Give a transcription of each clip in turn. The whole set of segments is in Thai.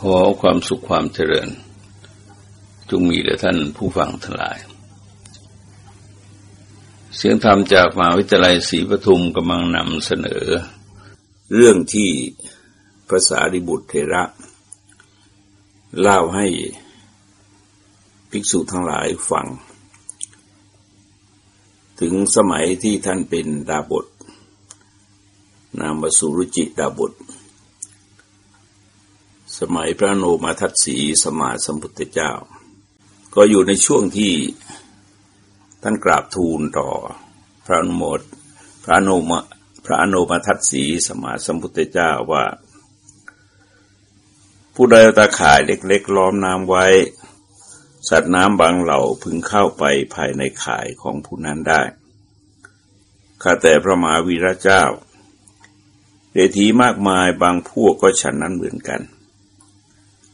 ขอความสุขความเจริญ จงมีแด่ท่านผู้ฟังทั้งหลาย เสียงธรรมจากมหาวิทยาลัยศรีปทุมกำลังนำเสนอ เรื่องที่ภาษาดิบุตรเทระเล่าให้ภิกษุทั้งหลายฟัง ถึงสมัยที่ท่านเป็นดาบท นามสุรุจิดาบท สมัยพระโนมาทัตสีสมาสมพุทธเจ้า ก็อยู่ในช่วงที่ท่านกราบทูลต่อพระนโมดพระโนมาพระโนมาทัตสีสมาสมพุทธเจ้าว่า ผู้ใดตาข่ายเล็กๆล้อมน้ำไว้ สัตว์น้ำบางเหล่าพึงเข้าไปภายในข่ายของผู้นั้นได้ข้าแต่พระมหาวีระเจ้าเดทีมากมายบางพวกก็ฉันนั้นเหมือนกัน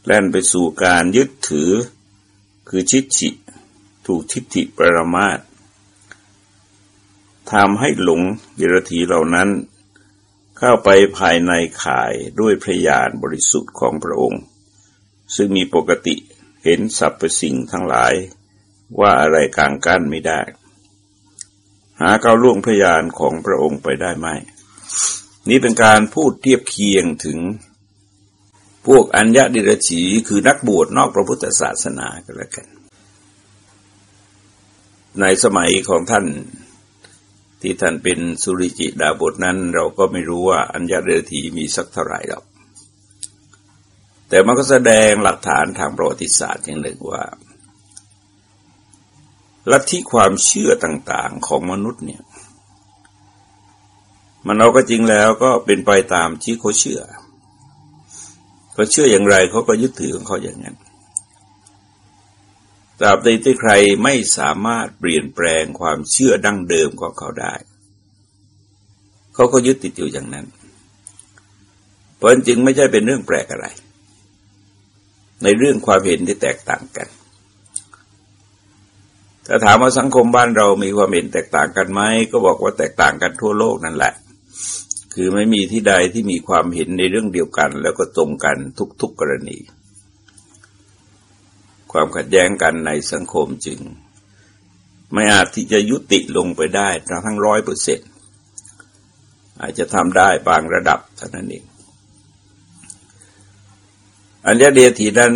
แล่นไปสู่การยึดถือ คือชิดฉิถูกทิฏฐิประมาททำให้หลงเดรถีเหล่านั้น เข้าไปภายในข่ายด้วยพระญาณบริสุทธิ์ของพระองค์ ซึ่งมีปกติเห็นสรรพสิ่งทั้งหลายว่าอะไรกลางกั้นไม่ได้ หาเก้าล่วงพระญาณของพระองค์ไปได้ไหม นี่เป็นการพูดเทียบเคียงถึง พวกอัญญาดิรชีคือนักบวชนอกพระพุทธศาสนาก็แล้วกัน ในสมัยของท่านที่ท่านเป็นสุริจิดาบทนั้น เราก็ไม่รู้ว่าอัญญาเดรถีมีสักเท่าไหร่หรอก แต่มันก็แสดงหลักฐานทางประวัติศาสตร์อย่างหนึ่งว่าลัทธิความเชื่อต่างๆของมนุษย์เนี่ย มันเอาก็จริงแล้วก็เป็นไปตามที่เขาเชื่อ เขาเชื่ออย่างไรเขาก็ยึดถือของเขาอย่างนั้นตราบใดที่ใครไม่สามารถเปลี่ยนแปลงความเชื่อดั้งเดิมของเขาได้ เขาก็ยึดติดอยู่อย่างนั้น เพราะจริงไม่ใช่เป็นเรื่องแปลกอะไร ในเรื่องความเห็นที่แตกต่างกัน ถ้าถามว่าสังคมบ้านเรามีความเห็นแตกต่างกันไหมก็บอกว่าแตกต่างกันทั่วโลกนั่นแหละ คือไม่มีที่ใดที่มีความเห็นในเรื่องเดียวกัน แล้วก็ตรงกันทุกๆกกรณี ความขัดแย้งกันในสังคมจึง ไม่อาจที่จะยุติลงไปได้ทั้งร้อยเปอร์เซ็นต์อาจจะทำได้บางระดับเท่านั้นเองอัญญาเดียถีนั้น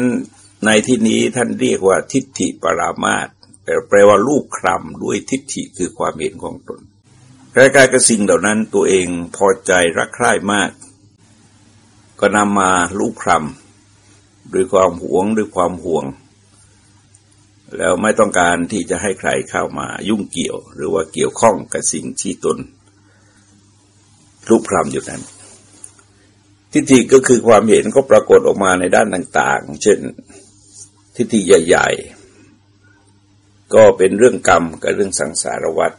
ในที่นี้ท่านเรียกว่าทิฏฐิปรามาตแปลว่าลูกคลำด้วยทิฏฐิคือความเห็นของตน ใกล้ๆกับสิ่งเหล่านั้นตัวเองพอใจรักใคร่มาก ก็นำมาลูกคลำด้วยความหวงด้วยความห่วง แล้วไม่ต้องการที่จะให้ใครเข้ามายุ่งเกี่ยว หรือว่าเกี่ยวข้องกับสิ่งที่ตนลูกคลำอยู่นั้น ทิฏฐิก็คือความเห็นก็ปรากฏออกมาในด้านต่างๆ เช่นทิฏฐิใหญ่ ๆ ก็เป็นเรื่องกรรมกับเรื่องสังสารวัฏ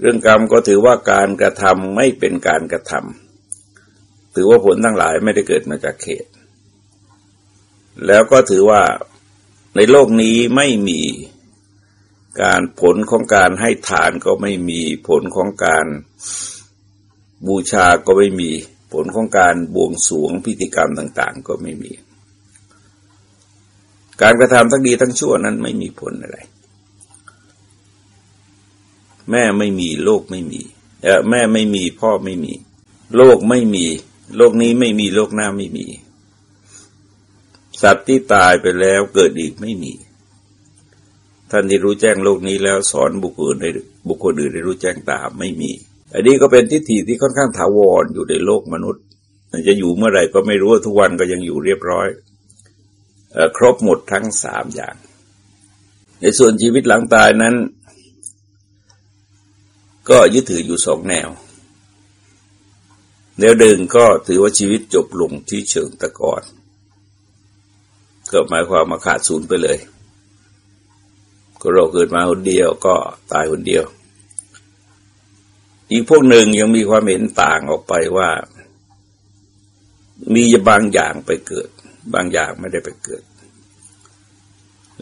เรื่องกรรมก็ถือว่าการกระทำไม่เป็นการกระทำถือว่าผลทั้งหลายไม่ได้เกิดมาจากเขตแล้วก็ถือว่าในโลกนี้ไม่มีการผลของการให้ทานก็ไม่มีผลของการบูชาก็ไม่มีผลของการบวงสวงพิธีกรรมต่าง ๆ ก็ไม่มี การกระทำทั้งดีทั้งชั่วนั้นไม่มีผลอะไร แม่ไม่มีโลกไม่มีแม่ไม่มีพ่อไม่มี โลกไม่มี โลกนี้ไม่มีโลกหน้าไม่มี สัตว์ที่ตายไปแล้วเกิดอีกไม่มี ท่านที่รู้แจ้งโลกนี้แล้วสอนบุคคลในบุคคลอื่นได้รู้แจ้งตามไม่มี อันนี้ก็เป็นทิฏฐิที่ค่อนข้างถาวรอยู่ในโลกมนุษย์จะอยู่เมื่อไหร่ก็ไม่รู้ทุกวันก็ยังอยู่เรียบร้อยครบหมดทั้งสามอย่าง ในส่วนชีวิตหลังตายนั้น ก็ยึดถืออยู่สองแนว แนวเดินก็ถือว่าชีวิตจบลงที่เชิงตะกอนก็หมายความมาขาดศูนย์ไปเลย ก็เราเกิดมาคนเดียวก็ตายคนเดียว อีกพวกหนึ่งยังมีความเห็นต่างออกไปว่า มีบางอย่างไปเกิด บางอย่างไม่ได้ไปเกิด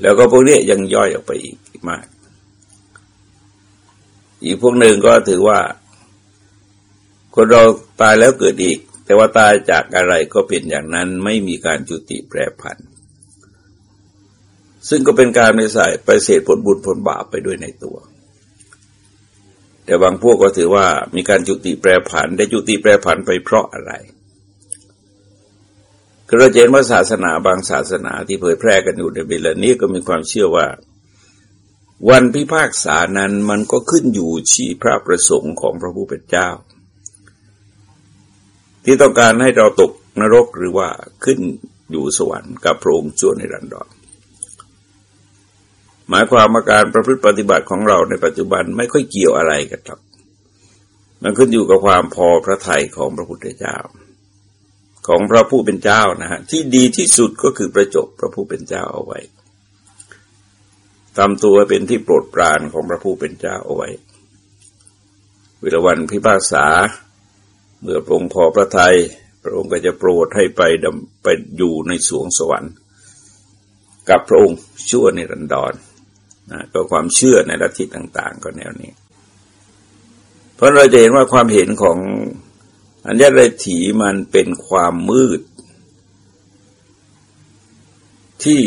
แล้วก็พวกนี้ยังย่อยออกไปอีกมาก อีกพวกหนึ่งก็ถือว่า คนเราตายแล้วเกิดอีก แต่ว่าตายจากอะไรก็เป็นอย่างนั้นไม่มีการจุติแปรผัน ซึ่งก็เป็นการไม่ใสายไปเศษผลบุญผลบาปไปด้วยในตัว แต่บางพวกก็ถือว่ามีการจุติแปรผัน ได้จุติแปรผันไปเพราะอะไรกระเจนว่าศาสนาบางศาสนาที่เผยแพร่กันอยู่ในเวลานี้ก็มีความเชื่อว่า วันพิพากษานั้นมันก็ขึ้นอยู่ที่พระประสงค์ของพระผู้เป็นเจ้า ที่ต้องการให้เราตกนรกหรือว่าขึ้นอยู่สวรรค์กับพระองค์ชั่วในรันดรหมายความว่าการประพฤติปฏิบัติของเราในปัจจุบันไม่ค่อยเกี่ยวอะไรกันหรอกมันขึ้นอยู่กับความพอพระทัยของพระพุทธเจ้า ของพระผู้เป็นเจ้านะฮะที่ดีที่สุดก็คือประจบพระผู้เป็นเจ้าเอาไว้ ทำตัวเป็นที่โปรดปรานของพระผู้เป็นเจ้าเอาไว้เวลาวันพิพากษา เมื่อพระองค์พอพระทยัยพระองค์ก็จะโปรดให้ไปดำไปอยู่ในสวงสวรรค์ กับพระองค์ชั่วในรันดรนนะก็ความเชื่อในลัทธิต่าง ๆ ก็แนวนี้ เพราะเราจะเห็นว่าความเห็นของอัญญาถีมันเป็นความมืด ที่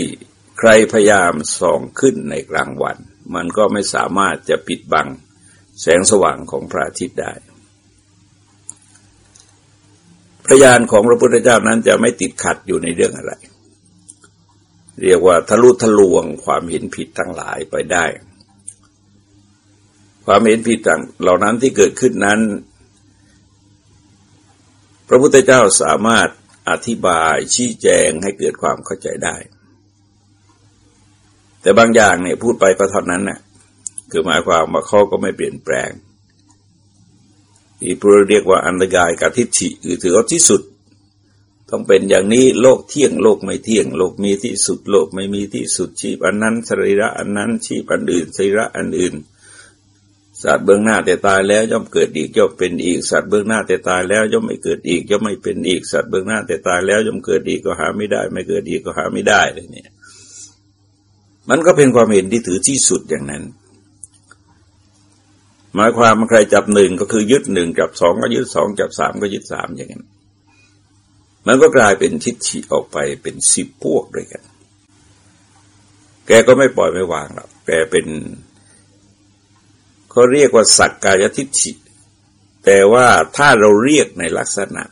ใครพยายามส่องขึ้นในกลางวัน มันก็ไม่สามารถจะปิดบังแสงสว่างของพระอาทิตย์ได้พระญาณของพระพุทธเจ้านั้นจะไม่ติดขัดอยู่ในเรื่องอะไร เรียกว่าทะลุทะลวงความเห็นผิดทั้งหลายไปได้ ความเห็นผิดต่างเหล่านั้นที่เกิดขึ้นนั้น พระพุทธเจ้าสามารถอธิบายชี้แจงให้เกิดความเข้าใจได้ แต่บางอย่างเนี่ยพูดไปก็เท่านั้นน่ะคือหมายความว่าเขาก็ไม่เปลี่ยนแปลงที่พระเรียกว่าอันตรายกับทิฏฐิคือถือว่าที่สุด ต้องเป็นอย่างนี้โลกเที่ยงโลกไม่เที่ยง โลกมีที่สุด โลกไม่มีที่สุดชีพอันนั้นสรีระอันนั้นชีพอันอื่นสรีระอันอื่นสัตว์เบื้องหน้าแต่ตายแล้วย่อมเกิดอีกย่อมเป็นอีกสัตว์เบื้องหน้าแต่ตายแล้วย่อมไม่เกิดอีกย่อมไม่เป็นอีกสัตว์เบื้องหน้าแต่ตายแล้วย่อมเกิดอีกก็หาไม่ได้ ไม่เกิดอีกก็หาไม่ได้เลยเนี่ย มันก็เป็นความเห็นที่ถือที่สุดอย่างนั้น หมายความว่าใครจับหนึ่งก็คือยึดหนึ่งจับสองก็ยึดสองจับสามก็ยึดสามอย่างนั้น มันก็กลายเป็นทิฏฐิออกไปเป็นสิบพวกด้วยกัน แกก็ไม่ปล่อยไม่วางหรอกแกเป็นเขาเรียกว่าสักกายทิฏฐิแต่ว่าถ้าเราเรียกในลักษณะ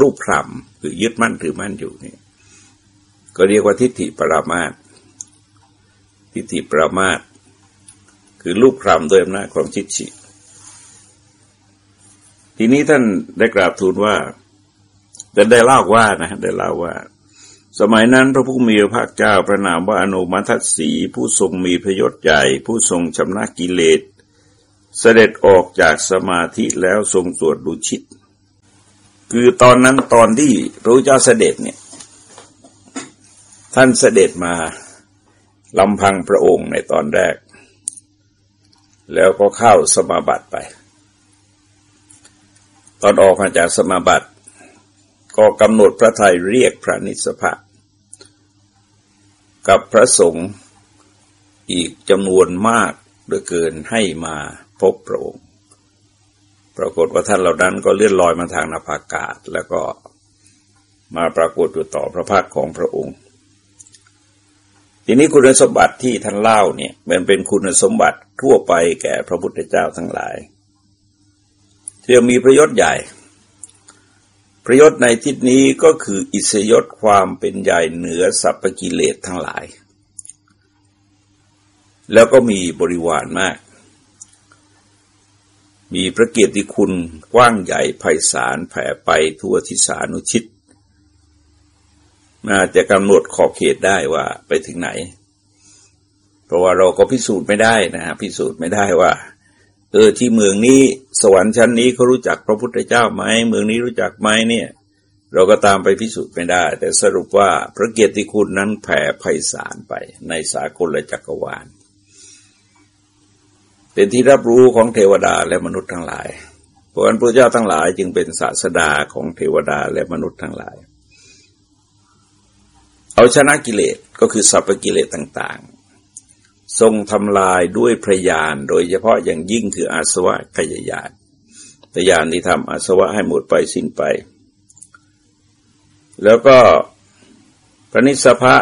รูปคลำคือยึดมั่นถือมั่นอยู่นี่ก็เรียกว่าทิฏฐิปรามาต ทิฏฐิปรามาตคือรูปคลำโดยอำนาจของทิฏฐิทีนี้ท่านได้กราบทูลว่าจะได้เล่าว่านะได้เล่าว่า สมัยนั้นพระผู้มีพระภาคเจ้าพระนามว่าอนุมัติสีผู้ทรงมีพยศใหญ่ ผู้ทรงชำระกิเลส เสด็จออกจากสมาธิแล้วทรงตรวจดูชิต คือตอนนั้นตอนที่พระเจ้าเสด็จเนี่ย ท่านเสด็จมา ลำพังพระองค์ในตอนแรก แล้วก็เข้าสมาบัติไป ตอนออกมาจากสมาบัติ ก็กำหนดพระทัยเรียกพระนิสภะกับพระสงฆ์อีกจำนวนมากเหลือเกินให้มาพบพระองค์ ปรากฏว่าท่านเหล่านั้นก็เลื่อนลอยมาทางนภากาศ แล้วก็มาปรากฏอยู่ต่อพระพักของพระองค์ ทีนี้คุณสมบัติที่ท่านเล่าเนี่ยมันเป็นคุณสมบัติทั่วไปแก่พระพุทธเจ้าทั้งหลายที่มีประโยชน์ใหญ่ ประโยชน์ในทิศนี้ก็คืออิสยศความเป็นใหญ่เหนือสัพพกิเลสทั้งหลาย แล้วก็มีบริวารมาก มีพระเกียรติคุณกว้างใหญ่ไพศาลแผ่ไปทั่วทิศานุชิต น่าจะกำหนดขอบเขตได้ว่าไปถึงไหน เพราะว่าเราก็พิสูจน์ไม่ได้นะฮะพิสูจน์ไม่ได้ว่า เออที่เมืองนี้สวรรค์ชั้นนี้เขารู้จักพระพุทธเจ้าไหมเมืองนี้รู้จักไหมเนี่ย เราก็ตามไปพิสูจน์ไม่ได้ แต่สรุปว่าพระเกียรติคุณนั้นแผ่ไพศาลไป ในสากลและจักรวาล เป็นที่รับรู้ของเทวดาและมนุษย์ทั้งหลายเพราะฉะนั้นพระเจ้าทั้งหลายจึงเป็นศาสดาของเทวดาและมนุษย์ทั้งหลาย เอาชนะกิเลสก็คือสัพพกิเลสต่างๆ ทรงทำลายด้วยพระญาณโดยเฉพาะอย่างยิ่งคืออาสวะขยายานพยานที่ทำอาสวะให้หมดไปสิ้นไป แล้วก็พระนิสพะ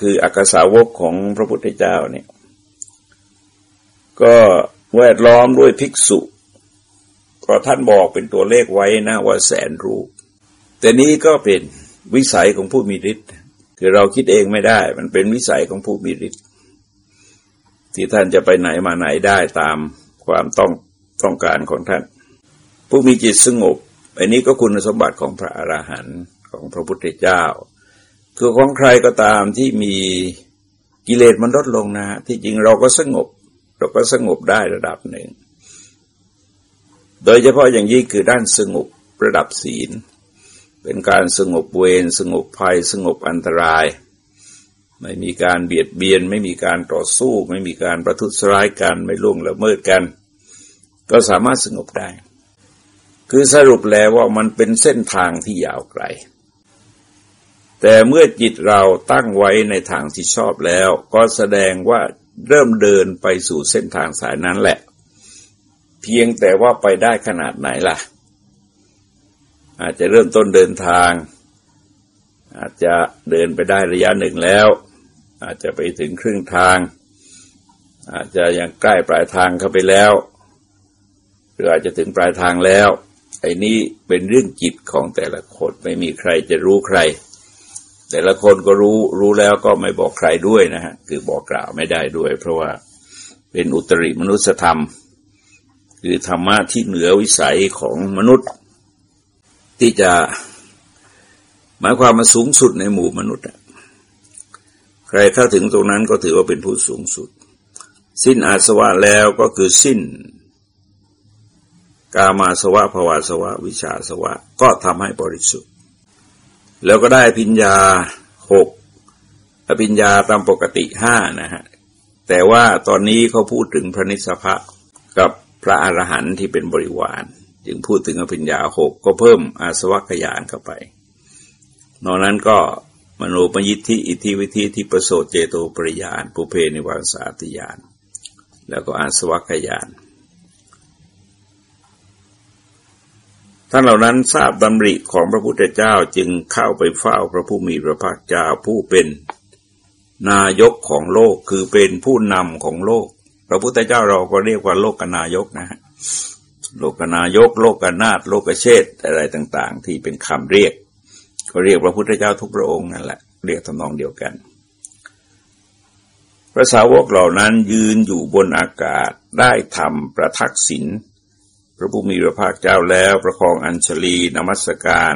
คืออักษาวกของพระพุทธเจ้าเนี่ยก็แวดล้อมด้วยภิกษุ ก็ท่านบอกเป็นตัวเลขไว้นะว่าแสนรูป แต่นี้ก็เป็น วิสัยของผู้มีฤทธิ์คือเราคิดเองไม่ได้ มันเป็นวิสัยของผู้มีฤทธิ์ที่ท่านจะไปไหนมาไหนได้ตามความต้องต้องการของท่าน ผู้มีจิตสงบอันนี้ก็คุณสมบัติของพระอราหันต์ของพระพุทธเจ้า คือของใครก็ตามที่มีกิเลสมันลดลงนะที่จริงเราก็สงบ เราก็สงบได้ระดับหนึ่ง โดยเฉพาะอย่างยิ่งคือด้านสงบระดับศีล เป็นการสงบเวรสงบภัยสงบอันตราย ไม่มีการเบียดเบียน ไม่มีการต่อสู้ ไม่มีการประทุษร้ายกันไม่ล่วงละเมิดกัน ก็สามารถสงบได้ คือสรุปแล้วว่ามันเป็นเส้นทางที่ยาวไกล แต่เมื่อจิตเราตั้งไว้ในทางที่ชอบแล้ว ก็แสดงว่าเริ่มเดินไปสู่เส้นทางสายนั้นแหละ เพียงแต่ว่าไปได้ขนาดไหนล่ะ อาจจะเริ่มต้นเดินทาง อาจจะเดินไปได้ระยะหนึ่งแล้ว อาจจะไปถึงครึ่งทาง อาจจะยังใกล้ปลายทางเข้าไปแล้ว หรืออาจจะถึงปลายทางแล้วไอ้นี้เป็นเรื่องจิตของแต่ละคนไม่มีใครจะรู้ใคร แต่ละคนก็รู้รู้แล้วก็ไม่บอกใครด้วยนะฮะคือบอกกล่าวไม่ได้ด้วย เพราะว่าเป็นอุตริมนุสธรรม คือธรรมะที่เหนือวิสัยของมนุษย์ ที่จะ หมายความมาสูงสุดในหมู่มนุษย์ใครเข้าถึงตรงนั้นก็ถือว่าเป็นผู้สูงสุด สิ้นอาสวะแล้วก็คือสิ้น กามาสวะภวาสวะ วิชาสวะ ก็ทำให้บริสุทธิ์ แล้วก็ได้พิญญาหกอภิญญาตามปกติห้านะฮะ แต่ว่าตอนนี้เขาพูดถึงพระนิสพะกับพระอรหันต์ที่เป็นบริวาร จึงพูดถึงอภิญญาหกก็เพิ่มอาสวัคยานเข้าไป นอกนั้นก็มโนปยิทธิอิทธิวิธีที่ประโสเจโตปริยานปุเพนิวานสาติยาน แล้วก็อาสวัคยาน ท่านเหล่านั้นทราบดำริของพระพุทธเจ้าจึงเข้าไปเฝ้าพระผู้มีพระภาคเจ้าผู้เป็นนายกของโลกคือเป็นผู้นำของโลก พระพุทธเจ้าเราก็เรียกว่าโลกนายกนะฮะ โลกนายก โลกนาฏโลกเชษอะไรต่าง ๆ ที่เป็นคำเรียก ก็เรียกพระพุทธเจ้าทุกพระองค์นั่นแหละเรียกทำนองเดียวกัน พระสาวกเหล่านั้นยืนอยู่บนอากาศได้ทำประทักษิณพระผู้มีพระภาคเจ้าแล้วประคองอัญชลีนมัสการ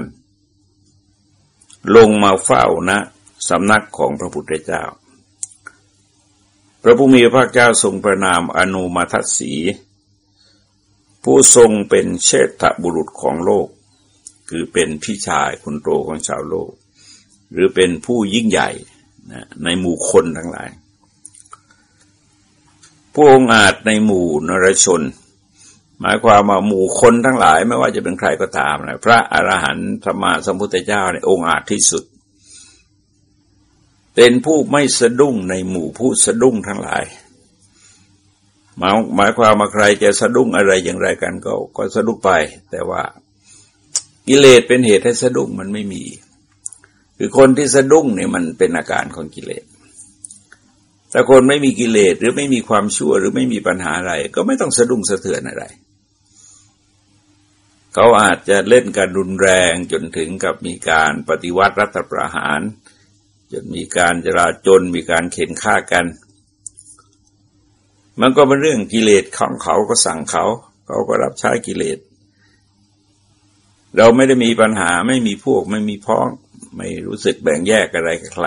ลงมาเฝ้านะสำนักของพระพุทธเจ้า พระผู้มีพระภาคเจ้าทรงประนามอนุมาทัศสี ผู้ทรงเป็นเชษฐบุรุษของโลก คือเป็นพี่ชายคนโตของชาวโลก หรือเป็นผู้ยิ่งใหญ่ในหมู่คนทั้งหลายผู้องอาจในหมู่นรชน หมายความว่าหมู่คนทั้งหลายไม่ว่าจะเป็นใครก็ตามนะพระอรหันต์ธรรมาสมุทธเจ้าในองค์อาจที่สุด เป็นผู้ไม่สะดุ้งในหมู่ผู้สะดุ้งทั้งหลาย หมายหมายความว่าใครจะสะดุ้งอะไรอย่างไรกันก็ก็สะดุ้งไป แต่ว่ากิเลสเป็นเหตุให้สะดุ้งมันไม่มี คือคนที่สะดุ้งเนี่ยมันเป็นอาการของกิเลสแต่คนไม่มีกิเลสหรือไม่มีความชั่วหรือไม่มีปัญหาอะไร ก็ไม่ต้องสะดุ้งสะเทือนอะไร เขาอาจจะเล่นการรุนแรงจนถึงกับมีการปฏิวัติรัฐประหาร จนมีการจราจนมีการเข็นฆ่ากัน มันก็เป็นเรื่องกิเลสของเขาก็สั่งเขา เขาก็รับใช้กิเลส เราไม่ได้มีปัญหาไม่มีพวกไม่มีพ้อง ไม่รู้สึกแบ่งแยกอะไรกับใคร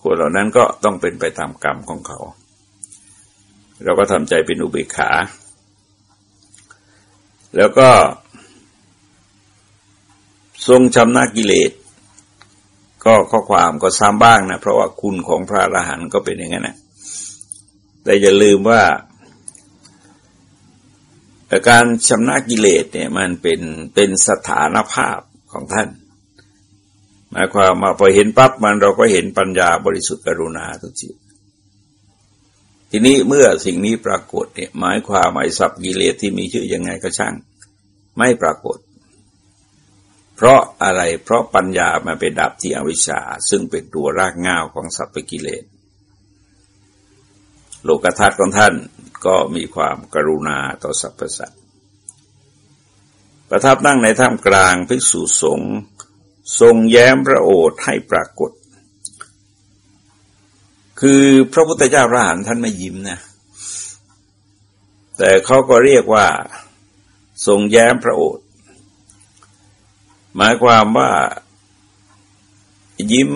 คนเหล่านั้นก็ต้องเป็นไปตามกรรมของเขา เราก็ทำใจเป็นอุเบกขา แล้วก็ ทรงชำนากิเลส ก็ข้อความก็ซ้ำบ้างนะ เพราะว่าคุณของพระอรหันต์ก็เป็นอย่างนั้นนะ แต่อย่าลืมว่าการชำนากิเลสเนี่ยมันเป็นเป็นสถานภาพของท่านหมายความมาพอเห็นปั๊บมันเราก็เห็นปัญญาบริสุทธิ์กรุณาทุกจิตทีนี้เมื่อสิ่งนี้ปรากฏเนี่ยหมายความไอ้สับกิเลสที่มีชื่อยังไงก็ช่าง ไม่ปรากฏ เพราะอะไรเพราะปัญญามาไปดับที่อวิชชา ซึ่งเป็นตัวรากง่าวของสัพพกิเลส โลกทัศน์ของท่านก็มีความกรุณาต่อสรรพสัตว์ประทับนั่งในท่ามกลางภิกษุสงฆ์ทรงแย้มพระโอษฐ์ให้ปรากฏ คือพระพุทธเจ้าพระหันท่านไม่ยิ้มนะแต่เขาก็เรียกว่า ทรงแย้มพระโอษฐ์หมายความว่า ยิ้ม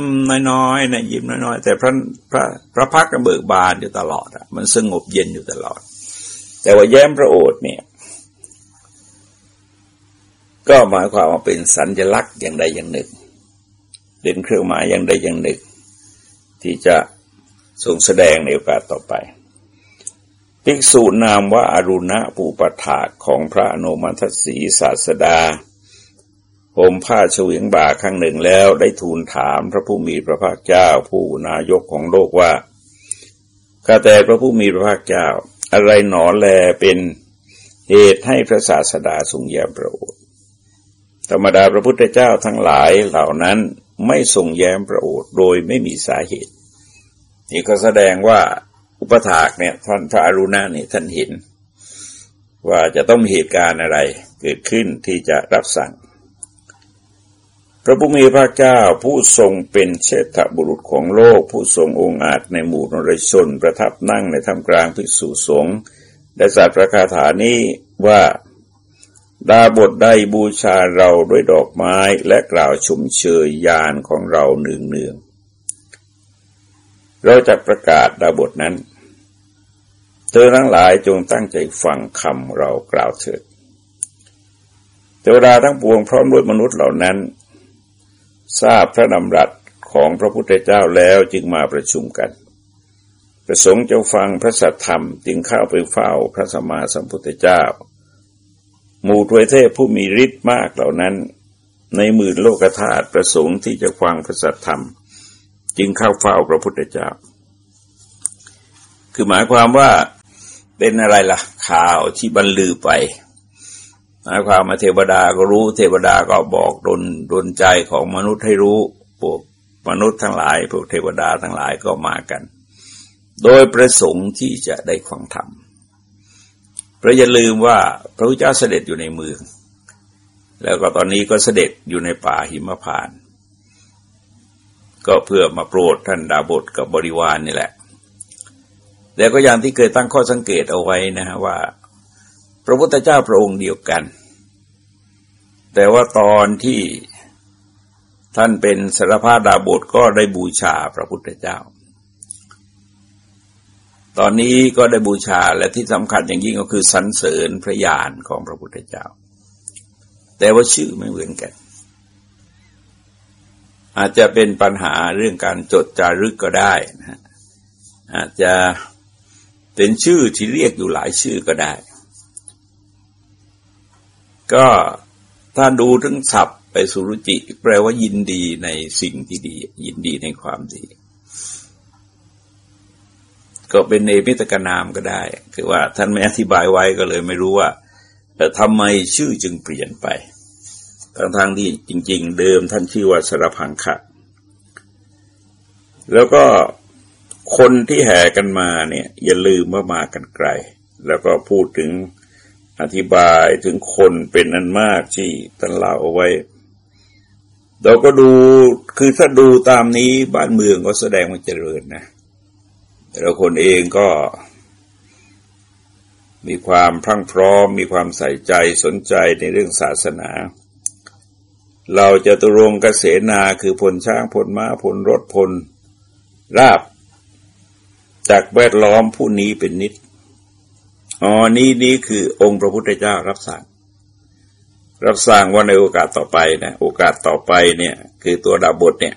น้อยๆนะยิ้มน้อยๆแต่พระพระพระพักก็เบิกบานอยู่ตลอดอะมันสงบเย็นอยู่ตลอด แต่ว่าแย้มพระโอษฐ์เนี่ย ก็หมายความว่าเป็นสัญลักษณ์อย่างใดอย่างหนึ่งเป็นเครื่องหมายอย่างใดอย่างหนึ่ง ที่จะทรงแสดงในโอกาสต่อไปภิกษุนามว่าอารุณะปูปถาของพระอนุมัติสีศาสดา ห่มผ้าเฉวียงบ่าครั้งหนึ่งแล้วได้ทูลถามพระผู้มีพระภาคเจ้าผู้นายกของโลกว่าข้าแต่พระผู้มีพระภาคเจ้า อะไรหนอแลเป็นเหตุให้พระศาสดาทรงแยมพระโอษฐ์ธรรมดาพระพุทธเจ้าทั้งหลายเหล่านั้นไม่ทรงแย้มพระโอษฐ์โดยไม่มีสาเหตุ นี่ก็แสดงว่าอุปถากเนี่ยท่านพระอรุณาเนี่ยท่านเห็น ว่าจะต้องมีเหตุการณ์อะไรเกิดขึ้นที่จะรับสั่ง พระผู้มีพระเจ้าผู้ทรงเป็นเชษฐบุรุษของโลก ผู้ทรงองค์อาจในหมู่นรชน ประทับนั่งในท่ามกลางภิกษุสงฆ์ได้สัตว์ประคาถานี้ว่า ดาบทได้บูชาเราด้วยดอกไม้และกล่าวชุมเชยยานของเราเนืองเนืองเราจะประกาศดาบทนั้น เธอทั้งหลายจงตั้งใจฟังคำเรากล่าวเถิดเทวดาทั้งปวงพร้อมด้วยมนุษย์เหล่านั้น ทราบพระดำรัสของพระพุทธเจ้าแล้วจึงมาประชุมกัน ประสงค์จะฟังพระสัทธรรมจึงเข้าไปเฝ้าพระสัมมาสัมพุทธเจ้า หมู่ทวยเทพผู้มีฤทธิ์มากเหล่านั้น ในหมื่นโลกธาตุประสงค์ที่จะฟังพระสัทธรรม จึงเข้าเฝ้าพระพุทธเจ้า คือหมายความว่าเป็นอะไรล่ะข่าวที่บรรลือไป หมายความมาเทวดาก็รู้เทวดาก็บอกดนดนใจของมนุษย์ให้รู้พวกมนุษย์ทั้งหลายพวกเทวดาทั้งหลายก็มากัน โดยประสงค์ที่จะได้ฟังธรรมพระอย่าลืมว่าพระพุทธเจ้าเสด็จอยู่ในเมือง แล้วก็ตอนนี้ก็เสด็จอยู่ในป่าหิมพานก็เพื่อมาโปรดท่านดาบทกับบริวารนนี่แหละ แล้วก็อย่างที่เคยตั้งข้อสังเกตเอาไว้นะฮะว่า พระพุทธเจ้าพระองค์เดียวกัน แต่ว่าตอนที่ท่านเป็นสารพาดาบทก็ได้บูชาพระพุทธเจ้า ตอนนี้ก็ได้บูชาและที่สำคัญอย่างยิ่งก็คือสรรเสริญพระญาณของพระพุทธเจ้า แต่ว่าชื่อไม่เหมือนกัน อาจจะเป็นปัญหาเรื่องการจดจารึกก็ได้นะอาจจะเป็นชื่อที่เรียกอยู่หลายชื่อก็ได้ ก็ถ้าดูถึงศัพท์ไปสุรุจิ แปลว่ายินดีในสิ่งที่ดี ยินดีในความดี ก็เป็นเนมิตกนามก็ได้ คือว่าท่านไม่อธิบายไว้ก็เลยไม่รู้ว่าแต่ทำไมชื่อจึงเปลี่ยนไปทั้งทางที่จริง ๆ เดิมท่านชื่อว่าสรพังคะแล้วก็คนที่แห่กันมาเนี่ย อย่าลืมว่ามากันไกล แล้วก็พูดถึง อธิบายถึงคนเป็นอันมากที่ท่านเล่าเอาไว้ เราก็ดูคือถ้าดูตามนี้บ้านเมืองก็แสดงว่าเจริญนะแต่เราคนเองก็มีความพรั่งพร้อม มีความใส่ใจสนใจในเรื่องศาสนา เราจะตุรงกเกษนาคือพลช้างพลม้าพลรถพล ราบ จากแวดล้อมผู้นี้เป็นนิด อ๋อนี่นี่คือองค์พระพุทธเจ้ารับสั่ง รับสั่งว่าในโอกาสต่อไปนะโอกาสต่อไปเนี่ยคือตัวดาบทเนี่ย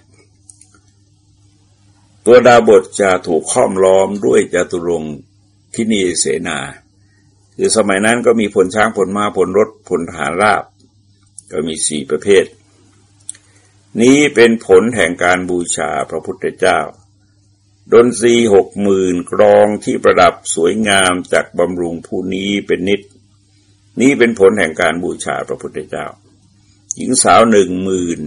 ตัวดาบทจะถูกค้อมล้อมด้วยจตุรงคินีเสนา คือสมัยนั้นก็มีผลช้างผลมาผลรถผลฐานราบ ก็มีสี่ประเภท นี้เป็นผลแห่งการบูชาพระพุทธเจ้า ดนตรีหกหมื่นกรองที่ประดับสวยงามจากบำรุงผู้นี้เป็นนิด นี้เป็นผลแห่งการบูชาพระพุทธเจ้า หญิงสาวหนึ่งหมื่น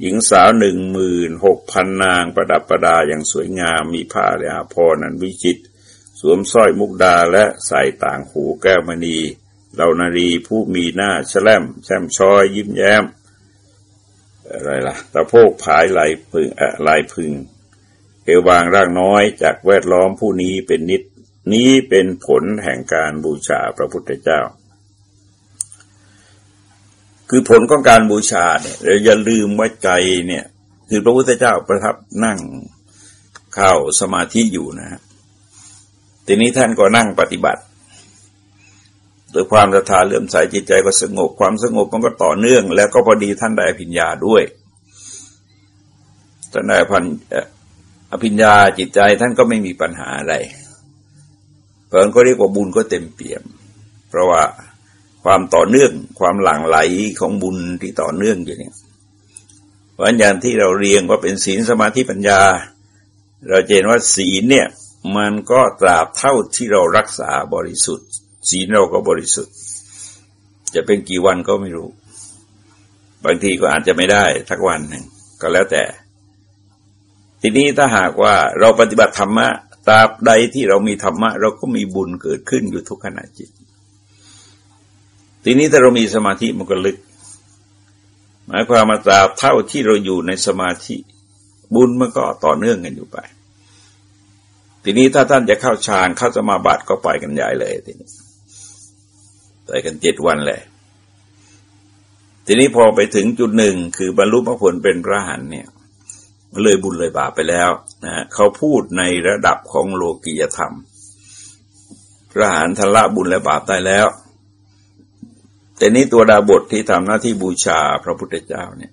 หญิงสาวหนึ่งหมื่นหกพันนางประดับประดาอย่างสวยงามมีผ้าและอาภรณ์นันวิจิต สวมสร้อยมุกดาและใส่ต่างหูแก้วมณีเหล่านารีผู้มีหน้าแฉลมแช่มช้อยยิ้มแย้ม อะไรล่ะตะโพกผายลายพึงลายพึง เอวางร่างน้อยจากแวดล้อมผู้นี้เป็นนิด นี้เป็นผลแห่งการบูชาพระพุทธเจ้า คือผลของการบูชาเนี่ยเราอย่าลืมว่าใจเนี่ย คือพระพุทธเจ้าประทับนั่งเข้าสมาธิอยู่นะฮะทีนี้ท่านก็นั่งปฏิบัติโดยความศรัทธาเลื่อมใสจิตใจก็สงบความสงบมันก็ต่อเนื่อง แล้วก็พอดีท่านได้อภิญญาด้วยท่านได้พัน อภิญญาจิตใจท่านก็ไม่มีปัญหาอะไรเพราะนั้นก็เรียกว่าบุญก็เต็มเปี่ยม เพราะว่าความต่อเนื่องความหลั่งไหลของบุญที่ต่อเนื่องอยู่เนี่ยเพราะอย่างที่เราเรียงว่าเป็นศีลสมาธิปัญญา เราเห็นว่าศีลเนี่ยมันก็ตราบเท่าที่เรารักษาบริสุทธิ์ ศีลเราก็บริสุทธิ์ จะเป็นกี่วันก็ไม่รู้ บางทีก็อาจจะไม่ได้ทักวันหนึ่งก็แล้วแต่ ทีนี้ถ้าหากว่าเราปฏิบัติธรรมะตราบใดที่เรามีธรรมะ เราก็มีบุญเกิดขึ้นอยู่ทุกขณะจิต ทีนี้ถ้าเรามีสมาธิมันก็ลึก หมายความมาตราบเท่าที่เราอยู่ในสมาธิ บุญมันก็ต่อเนื่องกันอยู่ไป ทีนี้ถ้าท่านจะเข้าฌานเข้าสมาบัติก็ไปกันใหญ่เลยทีนี้ไปกันเจ็ดวันเลยทีนี้พอไปถึงจุดหนึ่งคือบรรลุพระผลเป็นพระหันเนี่ย เลยบุญเลยบาปไปแล้วนะเขาพูดในระดับของโลกียธรรม พระหานทละบุญและบาปได้แล้ว แต่นี้ตัวดาบทที่ทำหน้าที่บูชาพระพุทธเจ้าเนี่ย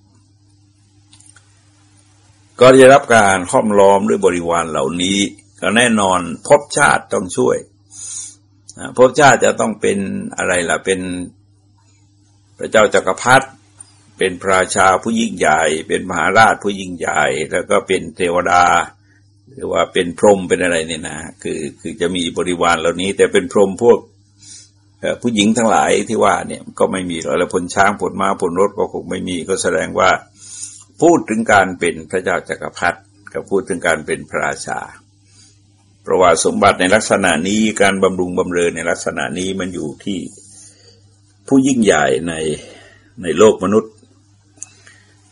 ก็จะรับการห้อมล้อมด้วยบริวารเหล่านี้ ก็แน่นอนพบชาติต้องช่วยพบชาติจะต้องเป็นอะไรล่ะเป็นพระเจ้าจากักรพรรดิ เป็นพระราชาผู้ยิ่งใหญ่ เป็นมหาราชผู้ยิ่งใหญ่ แล้วก็เป็นเทวดา หรือว่าเป็นพรหมเป็นอะไรเนี่ยนะคือคือจะมีบริวารเหล่านี้ แต่เป็นพรหมพวกผู้หญิงทั้งหลายที่ว่าเนี่ยก็ไม่มีแล้วผลช้างผลม้าผลรถก็คงไม่มีก็แสดงว่า พูดถึงการเป็นพระเจ้าจากักรพรรดิกับพูดถึงการเป็นพระราชาเพราะว่าสมบัติในลักษณะนี้การบำรุงบำเรอในลักษณะนี้มันอยู่ที่ผู้ยิ่งใหญ่ในในโลกมนุษย์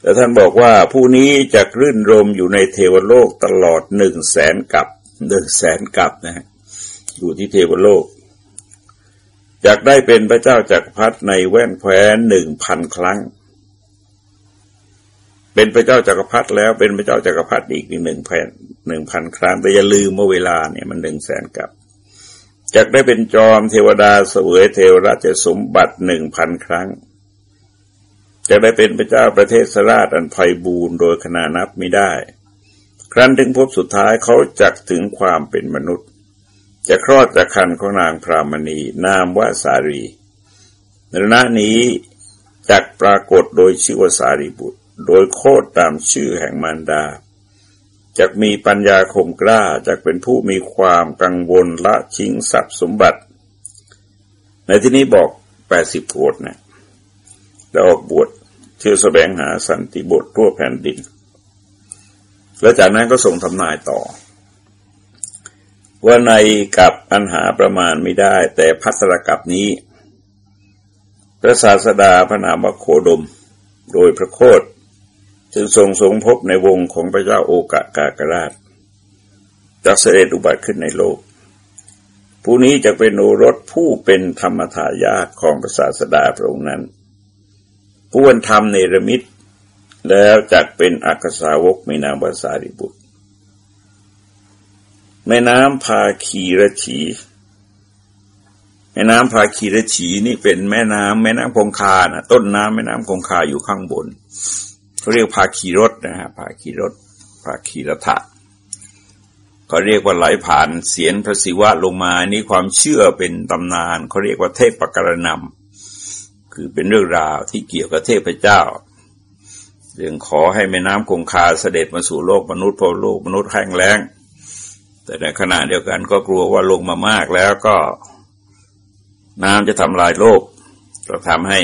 แต่ท่านบอกว่าผู้นี้จะรื่นรมอยู่ในเทวโลกตลอดหนึ่งแสนกับหนึ่งแสนกับนะฮะอยู่ที่เทวโลกจากได้เป็นพระเจ้าจากรพัดในแว่นแคว้นหนึ่งพันครั้ง เป็นพระเจ้าจักรพรรดิแล้วเป็นพระเจ้าจักรพรรดิอีกหนึ่งพันหนึ่งพันครั้งแต่อย่าลืมเมื่อเวลาเนี่ยมันหนึ่งแสนกับจากได้เป็นจอมเทวดาเสวยเทวราชสมบัติหนึ่งพันครั้ง จะได้เป็นพระเจ้าประเทศสราชอันไพบูรณ์โดยขนานับไม่ได้ ครั้นถึงพบสุดท้ายเขาจักถึงความเป็นมนุษย์ จะคลอดจากคันของนางพรามณีนามว่าสารีนรณะนี้จักปรากฏโดยชื่อว่าสารีบุตร โดยโคดตามชื่อแห่งมารดาจักมีปัญญาคมกล้าจักเป็นผู้มีความกังวลละชิงทรัพย์สมบัติ ในที่นี้บอกแปดสิบโกดนะแล้วออกบวช เชื่อแสวงหาสันติบททั่วแผ่นดิน แล้วจากนั้นก็ส่งทำนายต่อ ว่าในกับอันหาประมาณไม่ได้ แต่พัสรกับนี้ พระศาสดาพระนามวโคดม โดยพระโคดจึงทรงทรงพบในวงของพระเจ้าโอกะกากราชจากเสด็จอุบัติขึ้นในโลก ผู้นี้จะเป็นโอรสผู้เป็นธรรมทายาทของพระศาสดาพระองค์นั้น ผู้วันทำในระมิต แล้วจักเป็นอักษาวกไม่นามวาสาริบุตรแม่น้ำพาคีรฉีแม่น้ำพาคีรฉีนี่เป็นแม่น้ำแม่น้ำคงคานะต้นน้ำแม่น้ำคงคาอยู่ข้างบนเขาเรียกพาคีรถนะฮะพาคีรถพาคีรถะเขาเรียกว่าไหลผ่านเสียนพระศิวะลงมานี่ความเชื่อเป็นตำนานเขาเรียกว่าเทพปกรณำ คือเป็นเรื่องราวที่เกี่ยวกับเทพเจ้าเรื่องขอให้แม่น้ำคงคาเสด็จมาสู่โลกมนุษย์เพราะโลกมนุษย์แห้งแล้ง แต่ในขณะเดียวกันก็กลัวว่าลงมามากแล้วก็น้ำจะทำลายโลกก็ทำให้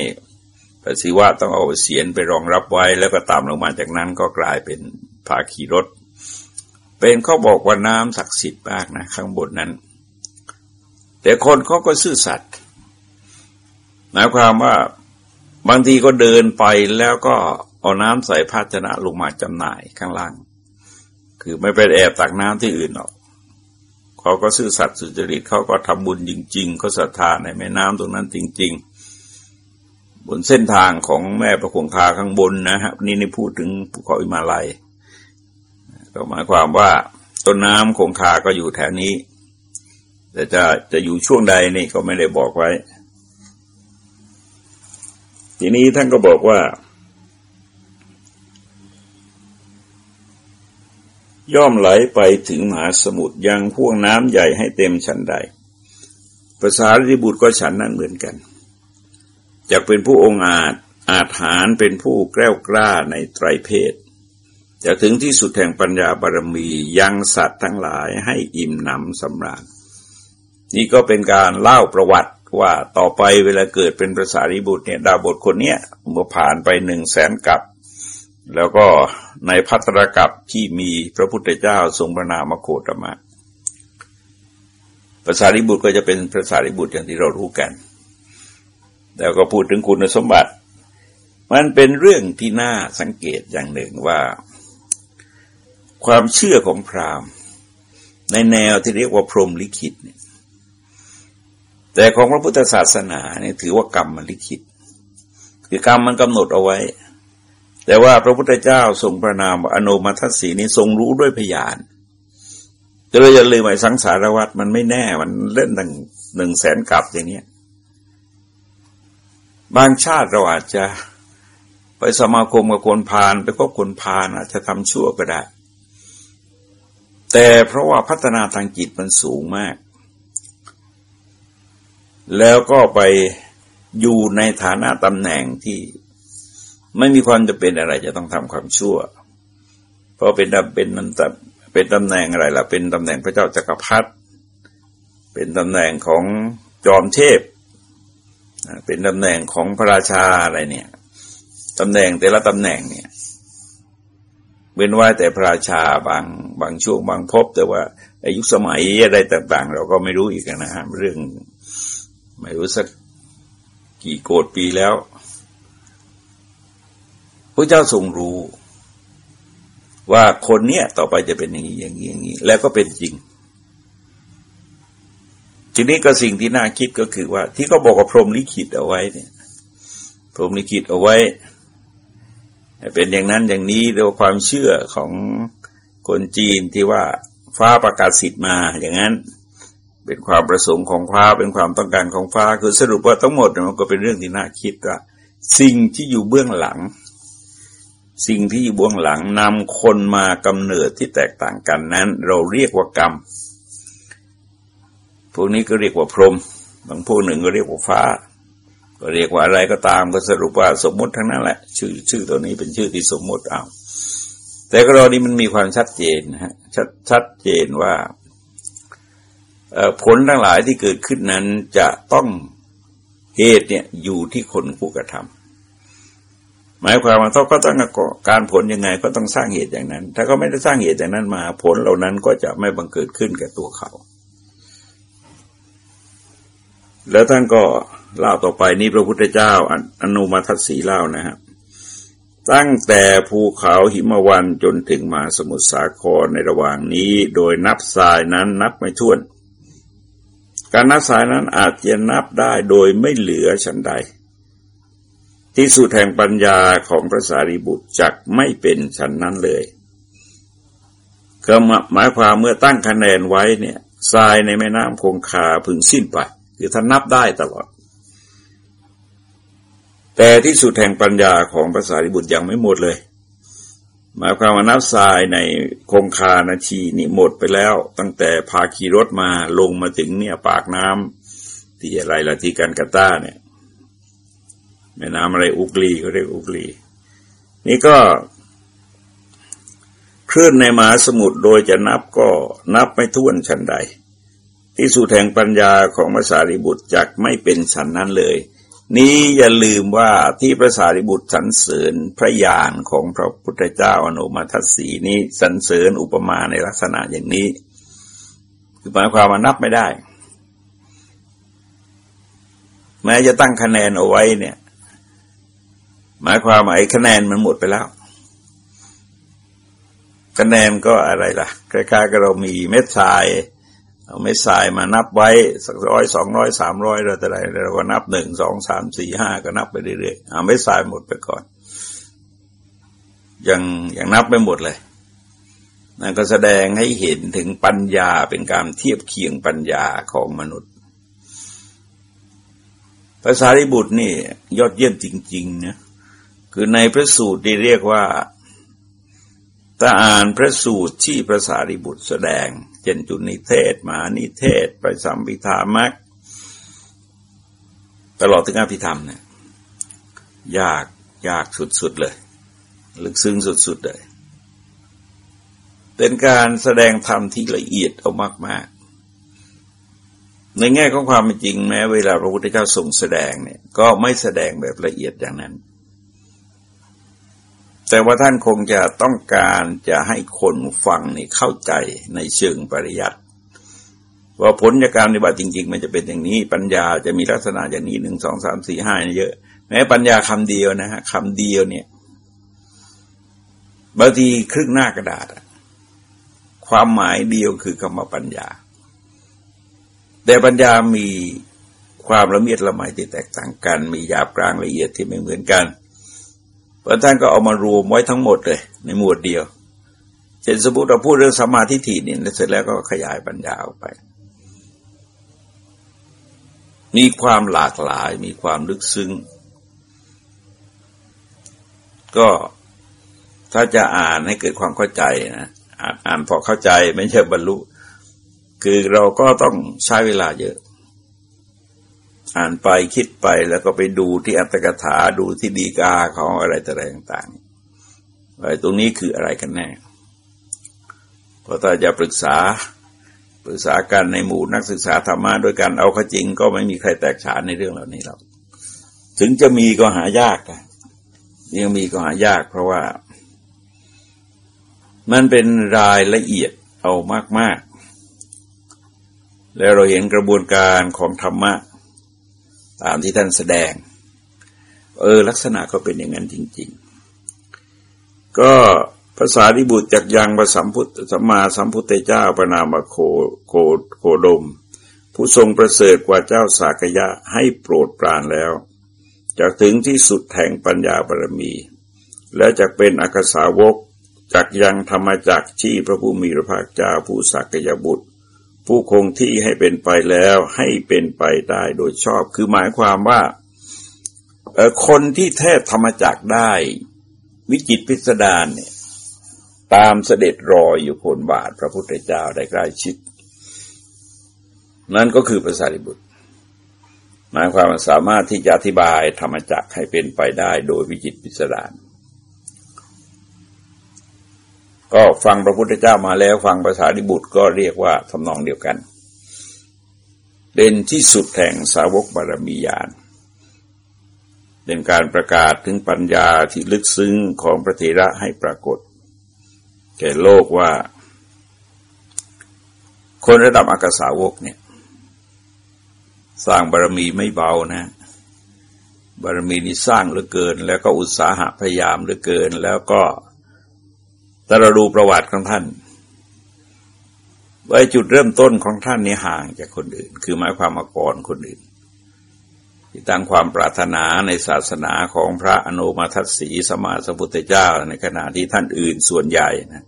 พระศิวะต้องเอาเสียนไปรองรับไว้แล้วก็ตามลงมาจากนั้นก็กลายเป็นภาคีรถ เป็นเขาบอกว่าน้ำศักดิ์สิทธิ์มากนะข้างบนนั้น แต่คนเขาก็ซื่อสัตย์ หมายความว่าบางทีก็เดินไปแล้วก็เอาน้ำใส่ภาชนะลงมาจำหน่ายข้างล่าง คือไม่ไปแอบตักน้ำที่อื่นหรอกเขาก็ซื่อสัตย์สุจริตเขาก็ทำบุญจริงๆก็ศรัทธาในแม่น้ำตรงนั้นจริง ๆ บนเส้นทางของแม่ประคงคาข้างบนนะครับนี่นี่พูดถึงภูเขาอิมาลัย ก็หมายความว่าต้นน้ำคงคาก็อยู่แถวนี้ แต่จะจะอยู่ช่วงใดนี่ก็ไม่ได้บอกไว้ ทีนี้ท่านก็บอกว่า ย่อมไหลไปถึงมหาสมุทรยังพ่วงน้ำใหญ่ให้เต็มฉันใดภาษาริบุตรก็ฉันนั้นเหมือนกันจะเป็นผู้องอาจอาถานเป็นผู้แกล้วกล้าในไตรเพศจะถึงที่สุดแห่งปัญญาบารมียังสัตว์ทั้งหลายให้อิ่มหนำสำราญนี่ก็เป็นการเล่าประวัติ ว่าต่อไปเวลาเกิดเป็นภาษาริบุตรเนี่ยดาบทคนเนี้ยเมื่อผ่านไปหนึ่งแสนกับแล้วก็ในพัตรกับที่มีพระพุทธเจ้าทรงประนามโคตมะภาษาริบุตรก็จะเป็นภาษาริบุตรอย่างที่เรารู้กัน แล้วก็พูดถึงคุณสมบัติ มันเป็นเรื่องที่น่าสังเกตอย่างหนึ่งว่า ความเชื่อของพราหมณ์ ในแนวที่เรียกว่าพรหมลิขิตเนี่ย แต่ของพระพุทธศาสนาเนี่ยถือว่ากรรมมันลิขิต คือกรรมมันกำหนดเอาไว้ แต่ว่าพระพุทธเจ้าทรงประนามอนุมัติสีนี้ทรงรู้ด้วยพยานจะเลยอย่าลืมไอ้สังสารวัตรมันไม่แน่มันเล่นตั้งหนึ่งแสนกลับอย่างเนี้ยบางชาติเราอาจจะไปสมาคมกับคนพาลไปคบคนพาลอาจจะทำชั่วก็ได้ แต่เพราะว่าพัฒนาทางจิตมันสูงมาก แล้วก็ไปอยู่ในฐานะตำแหน่งที่ไม่มีความจะเป็นอะไรจะต้องทำความชั่ว เพราะเป็นเป็นนันเป็นตำแหน่งอะไรล่ะ เป็นตำแหน่งพระเจ้าจักรพรรดิเป็นตำแหน่งของจอมเทพ เป็นตำแหน่งของพระราชาอะไรเนี่ยตำแหน่งแต่ละตำแหน่งเนี่ยเว้นไว้แต่พระราชาบางบางช่วงบางพบ แต่ว่าอายุสมัยอะไรต่าง ๆ เราก็ไม่รู้อีกนะฮะเรื่อง ไม่รู้สักกี่โกดปีแล้วพระเจ้าทรงรู้ ว่าคนเนี้ยต่อไปจะเป็นอย่างนี้อย่างนี้อย่างนี้ แล้วก็เป็นจริง ทีนี้ก็สิ่งที่น่าคิดก็คือว่า ที่เขาบอกว่าพรหมลิขิตเอาไว้เนี่ย พรหมลิขิตเอาไว้ เป็นอย่างนั้นอย่างนี้โดยความเชื่อของคนจีนที่ว่าฟ้าประกาศสิทธิ์มาอย่างนั้น เป็นความประสงค์ของฟ้าเป็นความต้องการของฟ้าคือสรุปว่าทั้งหมดมันก็เป็นเรื่องที่น่าคิดว่าสิ่งที่อยู่เบื้องหลัง สิ่งที่อยู่เบื้องหลังนำคนมากำเนิดที่แตกต่างกันนั้น เราเรียกว่ากรรมพวกนี้ก็เรียกว่าพรหมบางพวกหนึ่งก็เรียกว่าฟ้า ก็เรียกว่าอะไรก็ตามก็สรุปว่าสมมติทั้งนั้นแหละ ชื่อชื่อตัวนี้เป็นชื่อที่สมมติเอาแต่กรณีมันมีความชัดเจนนะฮะชัดชัดเจนว่า ผลทั้งหลายที่เกิดขึ้นนั้นจะต้องเหตุเนี่ยอยู่ที่คนผู้กระทำหมายความว่าเขาก็ต้องการผลยังไงก็ต้องสร้างเหตุอย่างนั้น ถ้าเขาไม่ได้สร้างเหตุอย่างนั้นมา ผลเหล่านั้นก็จะไม่บังเกิดขึ้นกับตัวเขา แล้วท่านก็เล่าต่อไปนี้พระพุทธเจ้าอนุมาทัศสีเล่านะครับตั้งแต่ภูเขาหิมวันจนถึงมาสมุทรสาครในระหว่างนี้ โดยนับทรายนั้นนับไม่ถ้วน การนับทรายนั้นอาจจะนับได้โดยไม่เหลือฉันใด ที่สุดแห่งปัญญาของพระสารีบุตรจักไม่เป็นฉันนั้นเลยก็หมายความเมื่อตั้งคะแนนไว้เนี่ยทรายในแม่น้ำคงคาพึงสิ้นไป คือท่านนับได้ตลอด แต่ที่สุดแห่งปัญญาของพระสารีบุตรยังไม่หมดเลย หมายความว่านับทรายในคงคานาทีนี่หมดไปแล้ว ตั้งแต่พาขี่รถมาลงมาถึงเนี่ยปากน้ำที่อะไรละที่กันกาต้าเนี่ยแม่น้ำอะไรอุกลีเขาเรียกอุกลีนี่ก็คลื่นในมหาสมุทรโดยจะนับก็นับไม่ท้วนชั้นใด ที่สุดแห่งปัญญาของภาษาริบุตรจักไม่เป็นชั้นนั้นเลย นี้อย่าลืมว่าที่พระสารีบุตรสรรเสริญพระญาณของพระพุทธเจ้าอนุมาทศีนี้สรรเสริญอุปมาในลักษณะอย่างนี้ คือหมายความว่านับไม่ได้ แม้จะตั้งคะแนนเอาไว้เนี่ย หมายความว่าไอ้คะแนนมันหมดไปแล้ว คะแนนก็อะไรล่ะคล้ายๆกับเรามีเม็ดทราย เอาไม่ทรายมานับไว้สักร้อยสองร้อยสามร้อยเราแต่ไรเราก็นับหนึ่งสองสามสี่ห้าก็นับไปเรื่อยๆเอาไม่ทรายหมดไปก่อน ยังยังนับไม่หมดเลยนั่นก็แสดงให้เห็นถึงปัญญาเป็นการเทียบเคียงปัญญาของมนุษย์ภาษาริบุตรนี่ยอดเยี่ยมจริงๆนะคือในพระสูตรที่เรียกว่าถ้าอ่านพระสูตรที่พระสารีบุตรแสดง เช่นจุนิเทศมานิเทศไปสัมพิธามักตลอดถึงอภิธรรมเนี่ยยากยากสุดๆเลย ลึกซึ้งสุดๆเลย เป็นการแสดงธรรมที่ละเอียดเอามาก ๆในแง่ของความเป็นจริงแม้เวลาพระพุทธเจ้าทรงแสดงเนี่ยก็ไม่แสดงแบบละเอียดอย่างนั้น แต่ว่าท่านคงจะต้องการจะให้คนฟังนี่เข้าใจในเชิงปริยัติว่าผลจากการปฏิบัติจริง ๆ มันจะเป็นอย่างนี้ ปัญญาจะมีลักษณะอย่างนี้หนึ่งสองสามสี่ห้าเยอะ แม้ปัญญาคำเดียวนะฮะคำเดียวเนี่ยบางทีครึ่งหน้ากระดาษความหมายเดียวคือคำว่าปัญญา แต่ปัญญามีความละเมียดละไมที่แตกต่างกัน มีหยาบกลางละเอียดที่ไม่เหมือนกัน พระท่านก็เอามารวมไว้ทั้งหมดเลย ในหมวดเดียวเช่นสมมติเราพูดเรื่องสมาธิถี่นี่เสร็จแล้วก็ขยายปัญญาออกไป มีความหลากหลายมีความลึกซึ้งก็ถ้าจะอ่านให้เกิดความเข้าใจนะอ่านอ่านพอเข้าใจไม่ใช่บรรลุ คือเราก็ต้องใช้เวลาเยอะ อ่านไปคิดไปแล้วก็ไปดูที่อัตถกถาดูที่ดีกาของอะไรต่ไรต่างๆไอ้ตรงนี้คืออะไรกันแน่พอถ้าจะปรึกษาปรึกษากันในหมู่นักศึกษาธรรมะด้วยกันเอาข้อจริงก็ไม่มีใครแตกฉานในเรื่องเหล่านี้หรอกถึงจะมีก็หายากยังมีก็หายากเพราะว่า มันเป็นรายละเอียดเอามาก ๆ แล้วเราเห็นกระบวนการของธรรมะ ตามที่ท่านแสดง เออ ลักษณะก็เป็นอย่างนั้นจริง ๆ ก็ภาษาดิบุตรจากยังประสัมพุทธสัมมาสัมพุทธเจ้าประนามโคโคโคดม ผู้ทรงประเสริฐกว่าเจ้าสากยะให้โปรดปรานแล้ว จากถึงที่สุดแห่งปัญญาบารมี และจะเป็นอักษาวกจากยังธรรมจักที่พระผู้มีพระภาคเจ้าผู้สักยบุตร ผู้คงที่ให้เป็นไปแล้วให้เป็นไปได้โดยชอบ คือหมายความว่าคนที่แทบธรรมจักได้ วิจิตพิสดารเนี่ยตามเสด็จรอยอยู่คนบาทพระพุทธเจ้าได้ใกล้ชิด นั่นก็คือภาษาริบุตร หมายความสามารถที่จะอธิบายธรรมจักให้เป็นไปได้โดยวิจิตพิสดาร ก็ฟังพระพุทธเจ้ามาแล้ว ฟังภาษาดิบุตรก็เรียกว่าทำนองเดียวกัน เป็นที่สุดแห่งสาวกบารมีญาณเป็นการประกาศถึงปัญญาที่ลึกซึ้งของพระเถระให้ปรากฏ แก่โลกว่า คนระดับอากาสาวกเนี่ย สร้างบารมีไม่เบานะบารมีนี่สร้างเหลือเกิน แล้วก็อุตสาหะพยายามเหลือเกิน แล้วก็ แต่เราดูประวัติของท่านว่าจุดเริ่มต้นของท่านนี่ห่างจากคนอื่น คือหมายความมาก่อนคนอื่น ที่ตั้งความปรารถนาในศาสนาของพระอนุมาทัศสีสมาสพุทธเจ้า ในขณะที่ท่านอื่นส่วนใหญ่นะ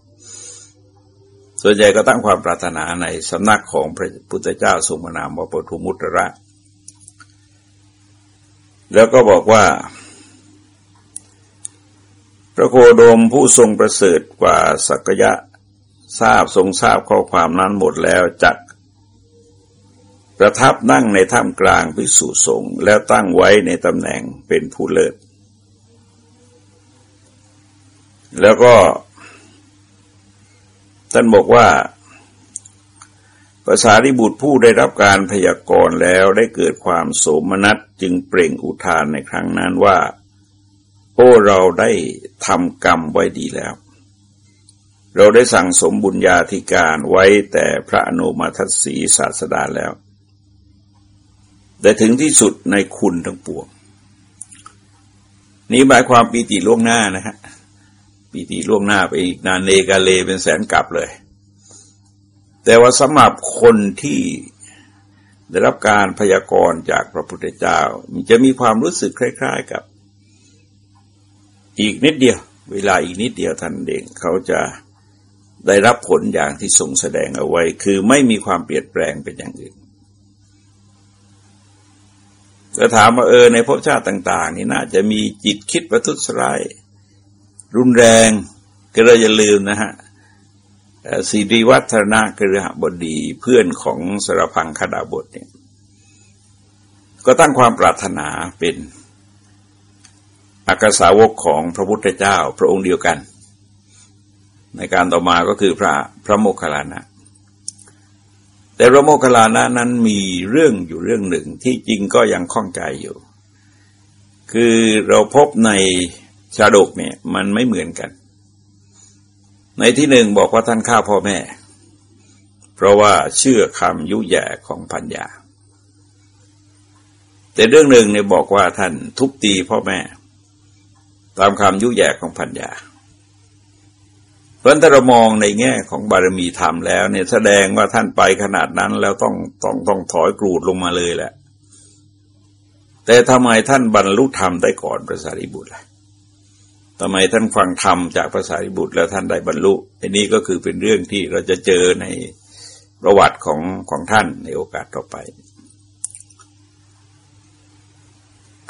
ส่วนใหญ่ก็ตั้งความปรารถนาในสำนักของพระพุทธเจ้าทรงนามว่าปทุมุตระ แล้วก็บอกว่า พระโคดมผู้ทรงประเสริฐกว่าสักยะทราบทรงทราบข้อความนั้นหมดแล้วจักประทับนั่งในถ้ำกลางพิสุสงฆ์แล้วตั้งไว้ในตำแหน่งเป็นผู้เลิศ แล้วก็ท่านบอกว่าภาษาริบุตรผู้ได้รับการพยากรณ์แล้วได้เกิดความโสมนัสจึงเปล่งอุทานในครั้งนั้นว่า โอ้เราได้ทำกรรมไว้ดีแล้ว เราได้สั่งสมบุญญาธิการไว้แต่พระอนุมาทศีศาสดาแล้ว แต่ถึงที่สุดในคุณทั้งปวงนี้หมายความปีติล่วงหน้านะฮะปีติล่วงหน้าไปอีกนานเนกาเลเป็นแสนกลับเลย แต่ว่าสำหรับคนที่ได้รับการพยากรณ์จากพระพุทธเจ้า มันจะมีความรู้สึกคล้าย ๆ กับ อีกนิดเดียว เวลาอีกนิดเดียวท่านเองเขาจะได้รับผลอย่างที่ทรงแสดงเอาไว้ คือไม่มีความเปลี่ยนแปลงเป็นอย่างอื่นก็ถามว่าเออในภพชาติต่าง ๆ นี่น่าจะมีจิตคิดประทุษร้ายรุนแรงก็เลยอย่าลืมนะฮะสิริวัฒนากฤหบดีเพื่อนของสรพังคดาบทเนี่ยก็ตั้งความปรารถนาเป็น อักษาวกของพระพุทธเจ้าพระองค์เดียวกัน ในการต่อมาก็คือพระพระโมคคัลลานะแต่พระโมคคัลลานะนั้นมีเรื่องอยู่เรื่องหนึ่งที่จริงก็ยังข้องใจอยู่ คือเราพบในชาดกเนี่ยมันไม่เหมือนกัน ในที่หนึ่งบอกว่าท่านฆ่าพ่อแม่ เพราะว่าเชื่อคำยุแย่ของพัญญาแต่เรื่องหนึ่งเนี่ยบอกว่าท่านทุบตีพ่อแม่ ตามคำยุแย่ของพัญญา เพราะถ้าเรามองในแง่ของบารมีธรรมแล้วเนี่ยแสดงว่าท่านไปขนาดนั้นแล้วต้องต้องต้องถอยกรูดลงมาเลยแหละ แต่ทำไมท่านบรรลุธรรมได้ก่อนพระสารีบุตรล่ะทำไมท่านฟังธรรมจากภาษาริบุตรแล้วท่านได้บรรลุอันนี้ก็คือเป็นเรื่องที่เราจะเจอในประวัติของของท่านในโอกาสต่อไป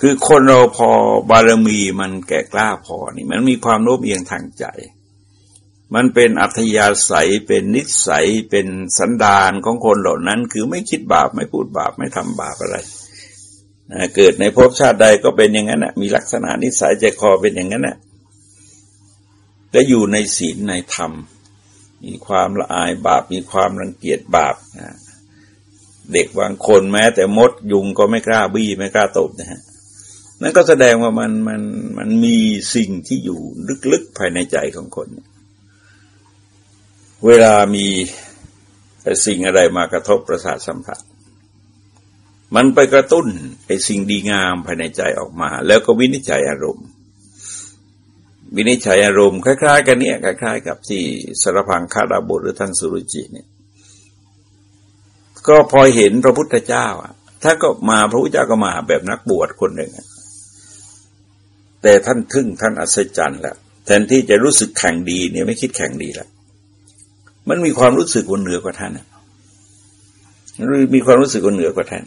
คือคนเราพอบารมีมันแก่กล้าพอนี่ มันมีความโน้มเอียงทางใจ มันเป็นอัธยาศัยเป็นนิสัยเป็นสันดานของคนเหล่านั้น คือไม่คิดบาปไม่พูดบาปไม่ทำบาปอะไรเกิดในภพชาติใดก็เป็นอย่างนั้นนะมีลักษณะนิสัยใจคอเป็นอย่างนั้นนะและอยู่ในศีลในธรรม มีความละอายบาปมีความรังเกียจบาปนะเด็กบางคนแม้แต่มดยุงก็ไม่กล้าบี้ไม่กล้าตบนะฮะ นั่นก็แสดงว่ามันมันมันมีสิ่งที่อยู่ลึกๆภายในใจของคน เวลามีสิ่งอะไรมากระทบประสาทสัมผัส มันไปกระตุ้นไอ้สิ่งดีงามภายในใจออกมา แล้วก็วินิจฉัยอารมณ์วินิจฉัยอารมณ์คล้ายๆ กันเนี่ยคล้ายๆ กับที่สารพังคาดาบุตรหรือท่านสุรุจิเนี่ย ก็พอเห็นพระพุทธเจ้าอะ ถ้าก็มาพระพุทธเจ้าก็มาแบบนักบวชคนหนึ่ง แต่ท่านทึ่งท่านอัศจรรย์แล้วแทนที่จะรู้สึกแข่งดีเนี่ยไม่คิดแข่งดีแล้วมันมีความรู้สึกว่าเหนือกว่าท่านมีความรู้สึกว่าเหนือกว่าท่าน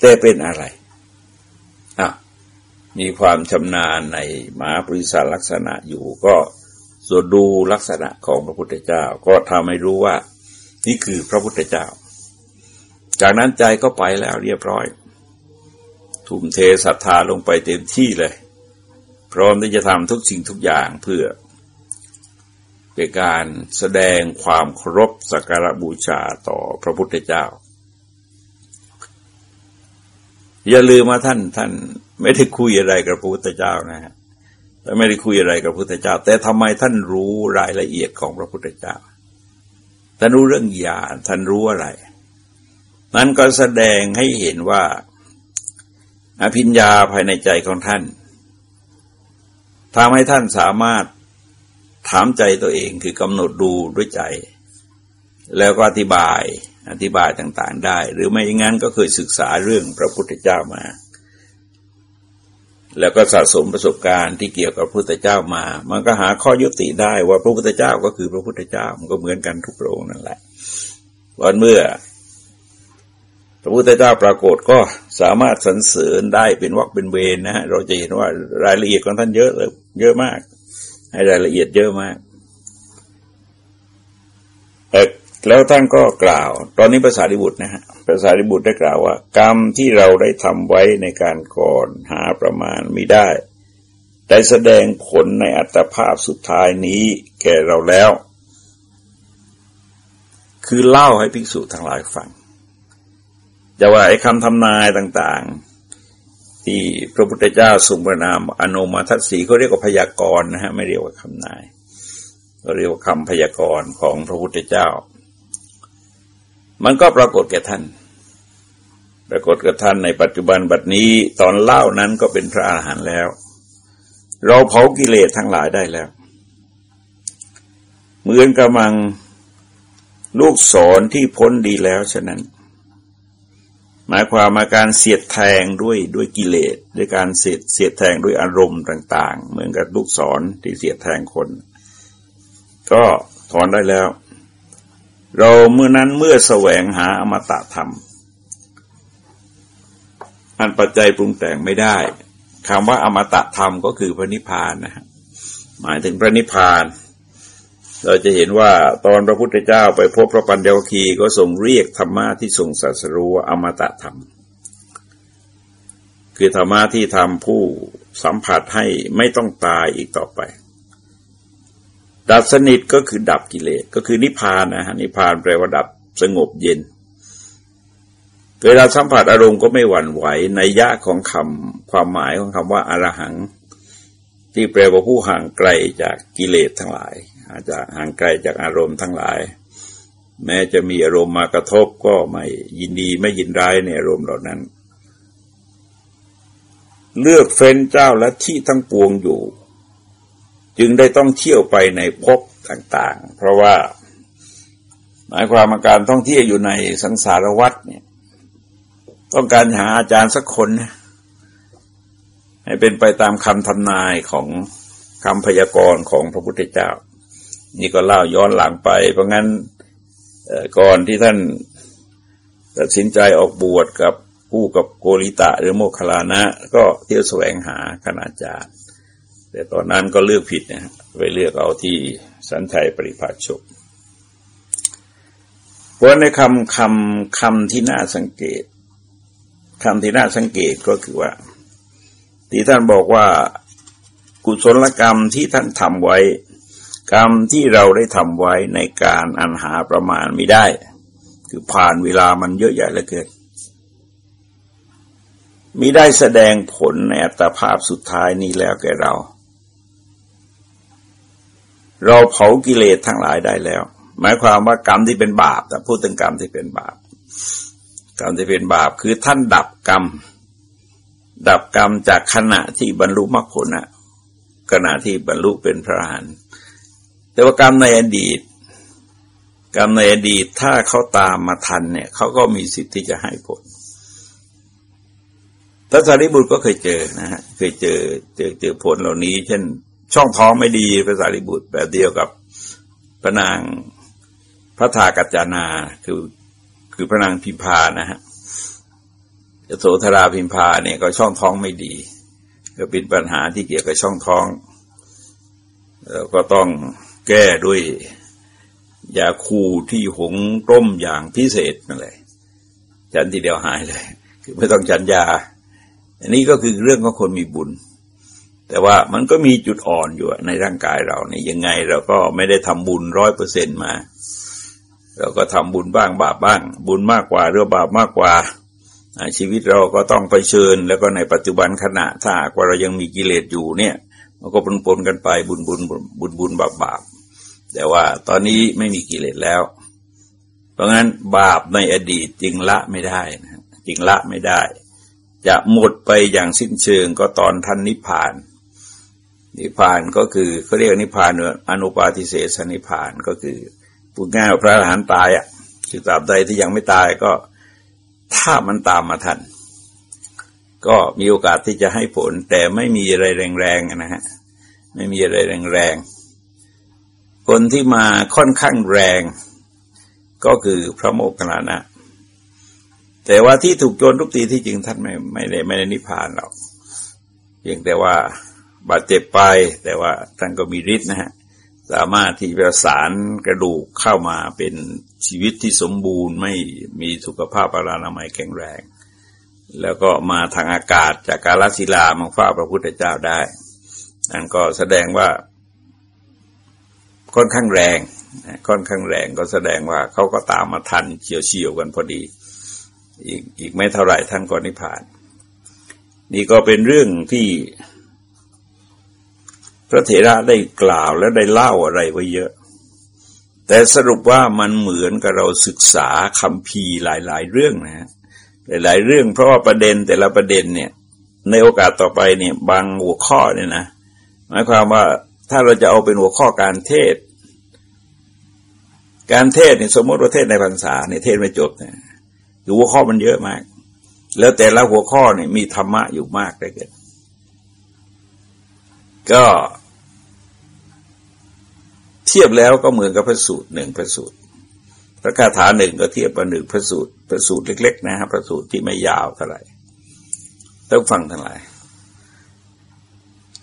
แต่เป็นอะไรอะมีความชำนาญในมหาปริศาลักษณะอยู่ก็สวดดูลักษณะของพระพุทธเจ้า ก็ทำให้รู้ว่า นี่คือพระพุทธเจ้า จากนั้นใจก็ไปแล้วเรียบร้อย ทุ่มเทศรัทธาลงไปเต็มที่เลย พร้อมที่จะทำทุกสิ่งทุกอย่างเพื่อ เป็นการแสดงความเคารพสักการบูชาต่อพระพุทธเจ้า อย่าลืมมาท่านท่านไม่ได้คุยอะไรกับพระพุทธเจ้านะฮะแต่ไม่ได้คุยอะไรกับพระพุทธเจ้า แต่ทำไมท่านรู้รายละเอียดของพระพุทธเจ้าท่านรู้เรื่องญาณท่านรู้อะไร นั้นก็แสดงให้เห็นว่า อภิญญาภายในใจของท่านทำให้ท่านสามารถถามใจตัวเองคือกำหนดดูด้วยใจ แล้วก็อธิบายอธิบายต่างๆได้ หรือไม่อย่างนั้นก็เคยศึกษาเรื่องพระพุทธเจ้ามา แล้วก็สะสมประสบการณ์ที่เกี่ยวกับพระพุทธเจ้ามา มันก็หาข้อยุติได้ว่าพระพุทธเจ้าก็คือพระพุทธเจ้ามันก็เหมือนกันทุกพระองนั่นแหละวันเมื่อ ระพุทธเจ้าปรากฏก็สามารถสรรเสริญได้เป็นวักเป็นเวรนะฮะเราจะเห็นว่ารายละเอียดของท่านเยอะเลยเยอะมาก ให้รายละเอียดเยอะมากแล้วท่านก็กล่าว ตอนนี้ภาษาดิบุตรนะฮะภาษาดิบุตรได้กล่าวว่า กรรมที่เราได้ทำไว้ในการก่อนหาประมาณไม่ได้ ได้แสดงผลในอัตภาพสุดท้ายนี้แก่เราแล้วคคือเล่าให้ภิกษุทั้งหลายฟัง จะว่าไอ้คำทำนายต่างๆ ที่พระพุทธเจ้าทรงประนามอนุมาทัศสีเขาเรียกว่าพยากรณ์นะฮะไม่เรียกว่าคำนายเขาเรียกว่าคำพยากรณ์ของพระพุทธเจ้า มันก็ปรากฏแก่ท่าน ปรากฏกับท่านในปัจจุบันบัดนี้ตอนเล่านั้นก็เป็นพระอาหารหันต์แล้ว เราเผากิเลสทั้งหลายได้แล้วเหมือนกำลังลูกศรที่พ้นดีแล้วฉะนั้น หมายความมาการเสียดแทงด้วยด้วยกิเลสด้วยการเสียดเสียดแทงด้วยอารมณ์ต่าง ๆ เหมือนกับลูกศรที่เสียดแทงคน ก็ถอนได้แล้ว เราเมื่อนั้นเมื่อแสวงหาอมตะธรรม อันปัจจัยปรุงแต่งไม่ได้คำว่าอมตะธรรมก็คือพระนิพพานนะฮะหมายถึงพระนิพพาน เราจะเห็นว่าตอนพระพุทธเจ้าไปพบพระปัญญวคีก็ทรงเรียกธรรมะที่ทรงสัสรู้อมตะธรรม คือธรรมะที่ทำผู้สัมผัสให้ไม่ต้องตายอีกต่อไป ดับสนิทก็คือดับกิเลสก็คือนิพพานนะฮะนิพพานแปลว่าดับสงบเย็นเวลาสัมผัสอารมณ์ก็ไม่หวั่นไหวในยะของคำความหมายของคำว่าอารหัง ที่แปลว่าผู้ห่างไกลจากกิเลสทั้งหลาย อาจจะห่างไกลจากอารมณ์ทั้งหลาย แม้จะมีอารมณ์มากระทบก็ไม่ยินดีไม่ยินร้ายในอารมณ์เหล่านั้น เลือกเฟ้นเจ้าและที่ทั้งปวงอยู่ จึงได้ต้องเที่ยวไปในภพต่าง ๆ เพราะว่าหมายความาการท่องเที่ยวอยู่ในสังสารวัฏเนี่ย ต้องการหาอาจารย์สักคนนะให้เป็นไปตามคำทำนายของคำพยากรณ์ของพระพุทธเจ้า นี่ก็เล่าย้อนหลังไป เพราะงั้นก่อนที่ท่านตัดสินใจออกบวชกับผู้กับโกริตะหรือโมคลานะ ก็เที่ยวแสวงหาคณาจารย์ แต่ตอนนั้นก็เลือกผิดนะไปเลือกเอาที่สันชัยปริภาชกเพราะในคำคำคำที่น่าสังเกตคำที่น่าสังเกตก็คือว่า ที่ท่านบอกว่ากุศลกรรมที่ท่านทำไว้ กรรมที่เราได้ทำไว้ในการอันหาประมาณไม่ได้ คือผ่านเวลามันเยอะใหญ่เหลือเกินมีได้แสดงผลในอัตภาพสุดท้ายนี้แล้วแก่เรา เราเผากิเลสทั้งหลายได้แล้ว หมายความว่ากรรมที่เป็นบาปแต่พูดถึงกรรมที่เป็นบาป กรรมที่เป็นบาปคือท่านดับกรรม ดับกรรมจากขณะที่บรรลุมรรคผลนะขณะที่บรรลุเป็นพระอรหันต์ แต่ว่ากรรมในอดีต กรรมในอดีตถ้าเขาตามมาทันเนี่ยเขาก็มีสิทธิ์ที่จะให้ผลพระสารีบุตรก็เคยเจอนะฮะเคยเจอเจอเจอผลเหล่านี้ เช่น ช่องท้องไม่ดีพระสารีบุตรแบบเดียวกับพระนางพระทากัจจานาคือคือพระนางพิมพานะฮะโสธราพิมพาเนี่ยก็ช่องท้องไม่ดี ก็เป็นปัญหาที่เกี่ยวกับช่องท้องแล้วก็ต้อง แก้ด้วยยาคูที่หงต้มอย่างพิเศษนั่นแหละฉันทีเดียวหายเลย คือไม่ต้องฉันยา อันนี้ก็คือเรื่องของคนมีบุญ แต่ว่ามันก็มีจุดอ่อนอยู่ในร่างกายเราเนี่ยยังไงเราก็ไม่ได้ทำบุญร้อยเปอร์เซ็นมา เราก็ทำบุญบ้างบาปบ้าง บุญมากกว่าหรือบาปมากกว่า ชีวิตเราก็ต้องไปเชิญ แล้วก็ในปัจจุบันขณะถ้าว่าเรายังมีกิเลสอยู่เนี่ย มันก็ปนปนกันไปบุญบุญบุญบุญบาปบาป แต่ว่าตอนนี้ไม่มีกิเลสแล้ว เพราะงั้นบาปในอดีตจึงละไม่ได้นะจึงละไม่ได้ จะหมดไปอย่างสิ้นเชิงก็ตอนท่านนิพพาน นิพพานก็คือเขาเรียกนิพพานเนอนุปาทิเสสนิพพานก็คือพูดง่ายพระอรหันต์ตายอะคือตราบใดที่ยังไม่ตายก็ถ้ามันตามมาทัน ก็มีโอกาสที่จะให้ผลแต่ไม่มีอะไรแรงๆนะฮะ ไม่มีอะไรแรงๆ คนที่มาค่อนข้างแรงก็คือพระโมคคัลลานะ แต่ว่าที่ถูกโจรทุกตีที่จริงท่านไม่ไม่ได้ไม่ได้นิพพานหรอกเพียงแต่ว่าบาดเจ็บไป แต่ว่าท่านก็มีฤทธิ์นะฮะสามารถที่ประสานกระดูกเข้ามาเป็นชีวิตที่สมบูรณ์ไม่มีสุขภาพอานามัยแข็งแรง แล้วก็มาทางอากาศจากกาลศิลามาฟ้าพระพุทธเจ้าได้นั่นก็แสดงว่า ค่อนข้างแรงค่อนข้างแรงก็แสดงว่าเขาก็ตามมาทันเฉียวเฉียวกันพอดี อีกอีกไม่เท่าไหร่ท่านก็นิพพาน นี่ก็เป็นเรื่องที่ พระเถระได้กล่าวและได้เล่าอะไรไว้เยอะ แต่สรุปว่ามันเหมือนกับเราศึกษาคำพีหลาย ๆ เรื่องนะฮะหลายๆเรื่องเพราะว่าประเด็นแต่ละประเด็นเนี่ย ในโอกาสต่อไปเนี่ย บางหัวข้อเนี่ยนะหมายความว่า ถ้าเราจะเอาเป็นหัวข้อการเทศ การเทศเนี่ยสมมติว่าเทศในพรรษาเนี่ยเทศไม่จบเนี่ยหัวข้อมันเยอะมาก แล้วแต่ละหัวข้อเนี่ยมีธรรมะอยู่มากเลยเกิดก็เทียบแล้วก็เหมือนกับพระสูตรหนึ่งพระสูตร พระคาถาหนึ่งก็เทียบกับหนึ่งพระสูตรพระสูตรเล็ก ๆ นะครับพระสูตรที่ไม่ยาวเท่าไหร่ต้องฟังทั้งหลาย